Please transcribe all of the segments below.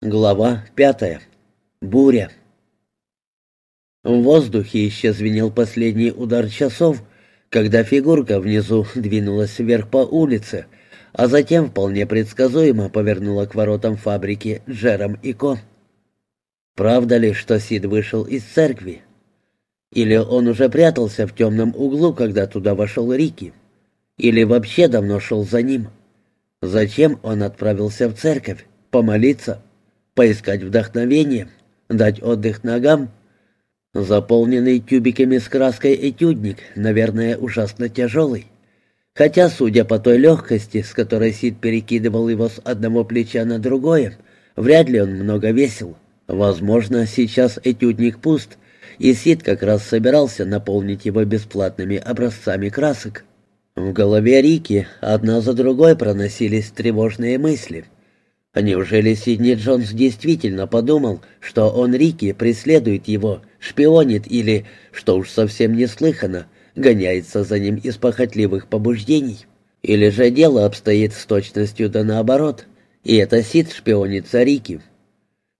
Глава пятая. Буря. В воздухе еще звенел последний удар часов, когда фигурка внизу двинулась вверх по улице, а затем вполне предсказуемо повернула к воротам фабрики Джером и Ко. Правда ли, что Сид вышел из церкви? Или он уже прятался в темном углу, когда туда вошел Рики? Или вообще давно шел за ним? Зачем он отправился в церковь? Помолиться? Поискать вдохновение, дать отдых ногам. Заполненный тюбиками с краской этюдник, наверное, ужасно тяжелый. Хотя, судя по той легкости, с которой Сид перекидывал его с одного плеча на другое, вряд ли он много весил. Возможно, сейчас этюдник пуст, и Сид как раз собирался наполнить его бесплатными образцами красок. В голове Рики одна за другой проносились тревожные мысли — неужели Сидни Джонс действительно подумал, что он Рики преследует его, шпионит или, что уж совсем неслыханно, гоняется за ним из похотливых побуждений? Или же дело обстоит с точностью да наоборот, и это Сид шпионит за Рики?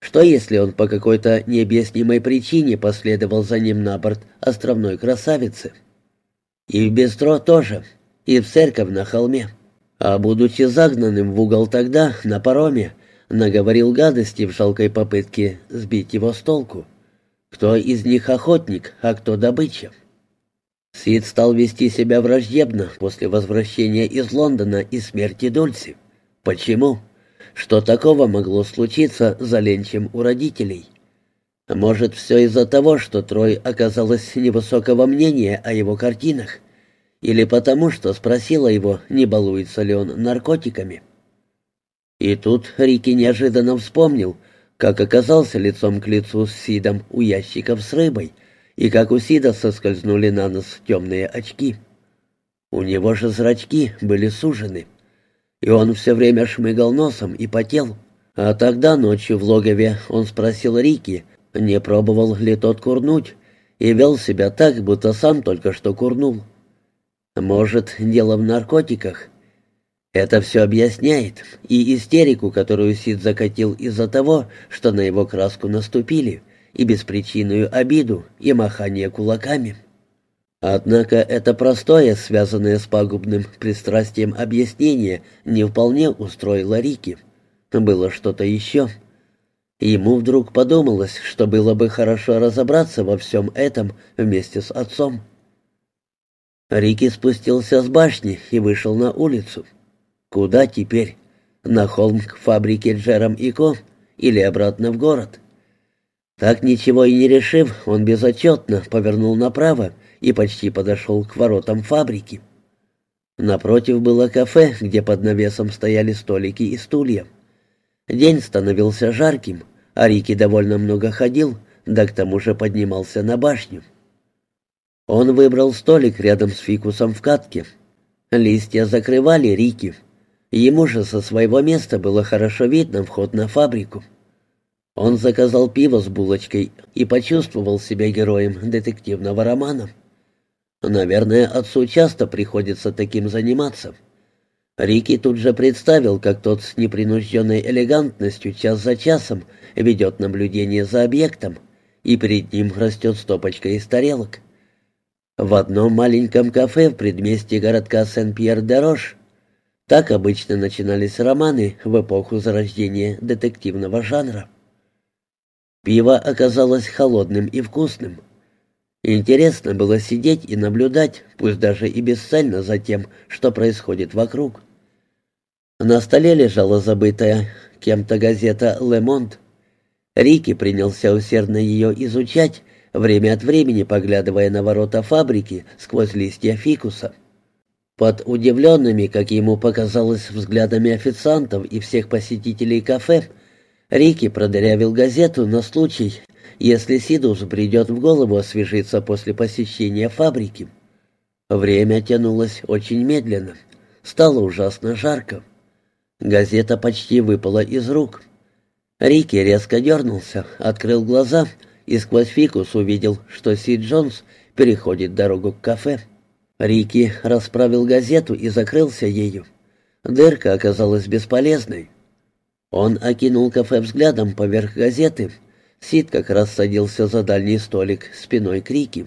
Что если он по какой-то необъяснимой причине последовал за ним на борт островной красавицы? И в Бестро тоже, и в церковь на холме. А будучи загнанным в угол тогда, на пароме, наговорил гадости в жалкой попытке сбить его с толку. Кто из них охотник, а кто добыча? Сид стал вести себя враждебно после возвращения из Лондона и смерти Дульси. Почему? Что такого могло случиться за ленчем у родителей? Может, все из-за того, что Трой оказалась невысокого мнения о его картинах? Или потому, что спросила его, не балуется ли он наркотиками? И тут Рики неожиданно вспомнил, как оказался лицом к лицу с Сидом у ящиков с рыбой, и как у Сида соскользнули на нос темные очки. У него же зрачки были сужены, и он все время шмыгал носом и потел. А тогда ночью в логове он спросил Рики, не пробовал ли тот курнуть, и вел себя так, будто сам только что курнул. Может, дело в наркотиках? Это все объясняет и истерику, которую Сид закатил из-за того, что на его краску наступили, и беспричинную обиду, и махание кулаками. Однако это простое, связанное с пагубным пристрастием объяснение, не вполне устроило Рики. Было что-то еще. Ему вдруг подумалось, что было бы хорошо разобраться во всем этом вместе с отцом. Рики спустился с башни и вышел на улицу. Куда теперь? На холм к фабрике Джером и Ко или обратно в город? Так ничего и не решив, он безотчетно повернул направо и почти подошел к воротам фабрики. Напротив было кафе, где под навесом стояли столики и стулья. День становился жарким, а Рики довольно много ходил, да к тому же поднимался на башню. Он выбрал столик рядом с фикусом в катке. Листья закрывали Рики. Ему же со своего места было хорошо видно вход на фабрику. Он заказал пиво с булочкой и почувствовал себя героем детективного романа. Наверное, отцу часто приходится таким заниматься. Рики тут же представил, как тот с непринужденной элегантностью час за часом ведет наблюдение за объектом, и перед ним растет стопочка из тарелок. В одном маленьком кафе в предместье городка Сен-Пьер-де-Рош. Так обычно начинались романы в эпоху зарождения детективного жанра. Пиво оказалось холодным и вкусным. Интересно было сидеть и наблюдать, пусть даже и бесцельно за тем, что происходит вокруг. На столе лежала забытая кем-то газета «Ле Монт». Рики принялся усердно ее изучать, время от времени поглядывая на ворота фабрики сквозь листья фикуса. Под удивленными, как ему показалось, взглядами официантов и всех посетителей кафе, Рики продырявил газету на случай, если Сидус придет в голову освежиться после посещения фабрики. Время тянулось очень медленно. Стало ужасно жарко. Газета почти выпала из рук. Рики резко дернулся, открыл глаза — и сквозь фикус увидел, что Си Джонс переходит дорогу к кафе. Рики расправил газету и закрылся ею. Дырка оказалась бесполезной. Он окинул кафе взглядом поверх газеты. Сид как раз садился за дальний столик спиной к Рике.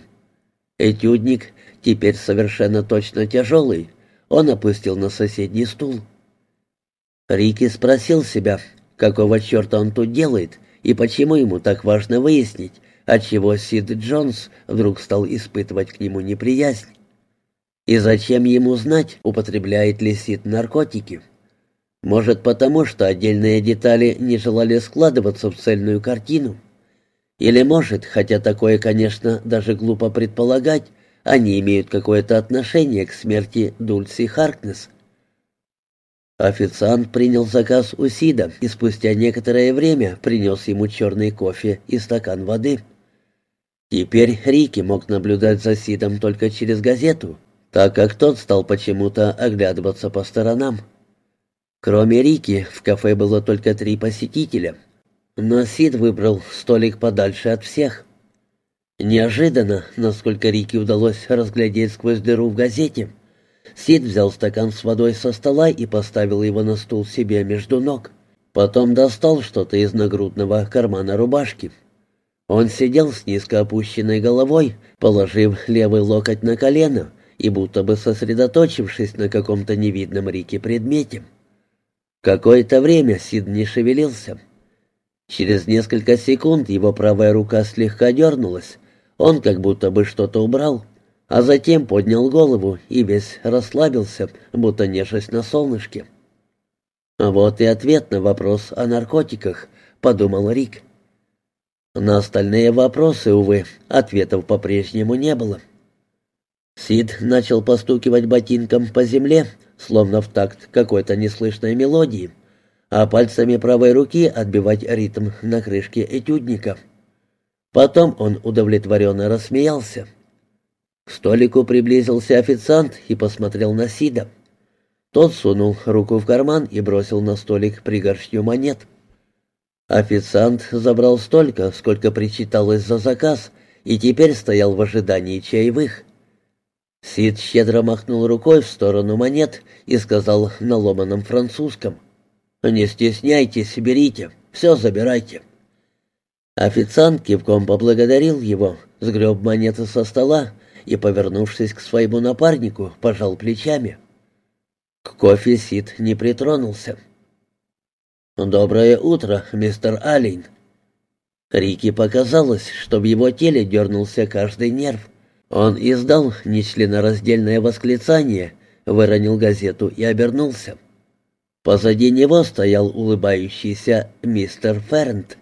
Этюдник, теперь совершенно точно тяжелый, он опустил на соседний стул. Рики спросил себя, какого черта он тут делает, и почему ему так важно выяснить, отчего Сид Джонс вдруг стал испытывать к нему неприязнь. И зачем ему знать, употребляет ли Сид наркотики? Может, потому что отдельные детали не желали складываться в цельную картину? Или может, хотя такое, конечно, даже глупо предполагать, они имеют какое-то отношение к смерти Дульси Харкнес? Официант принял заказ у Сида и спустя некоторое время принес ему черный кофе и стакан воды. Теперь Рики мог наблюдать за Сидом только через газету, так как тот стал почему-то оглядываться по сторонам. Кроме Рики, в кафе было только три посетителя. Но Сид выбрал столик подальше от всех. Неожиданно, насколько Рики удалось разглядеть сквозь дыру в газете, Сид взял стакан с водой со стола и поставил его на стул себе между ног. Потом достал что-то из нагрудного кармана рубашки. Он сидел с низко опущенной головой, положив левый локоть на колено и будто бы сосредоточившись на каком-то невидном Рике предмете. Какое-то время Сид не шевелился. Через несколько секунд его правая рука слегка дернулась. Он как будто бы что-то убрал, а затем поднял голову и весь расслабился, будто нежесть на солнышке. «Вот и ответ на вопрос о наркотиках», — подумал Рик. На остальные вопросы, увы, ответов по-прежнему не было. Сид начал постукивать ботинком по земле, словно в такт какой-то неслышной мелодии, а пальцами правой руки отбивать ритм на крышке этюдника. Потом он удовлетворенно рассмеялся. К столику приблизился официант и посмотрел на Сида. Тот сунул руку в карман и бросил на столик пригоршню монет. Официант забрал столько, сколько причиталось за заказ, и теперь стоял в ожидании чаевых. Сид щедро махнул рукой в сторону монет и сказал на ломаном французском. «Не стесняйтесь, берите, все забирайте». Официант кивком поблагодарил его, сгреб монеты со стола и, повернувшись к своему напарнику, пожал плечами. К кофе Сид не притронулся. «Доброе утро, мистер Аллен». Рики показалось, что в его теле дернулся каждый нерв. Он издал нечленораздельное восклицание, выронил газету и обернулся. Позади него стоял улыбающийся мистер Фернт.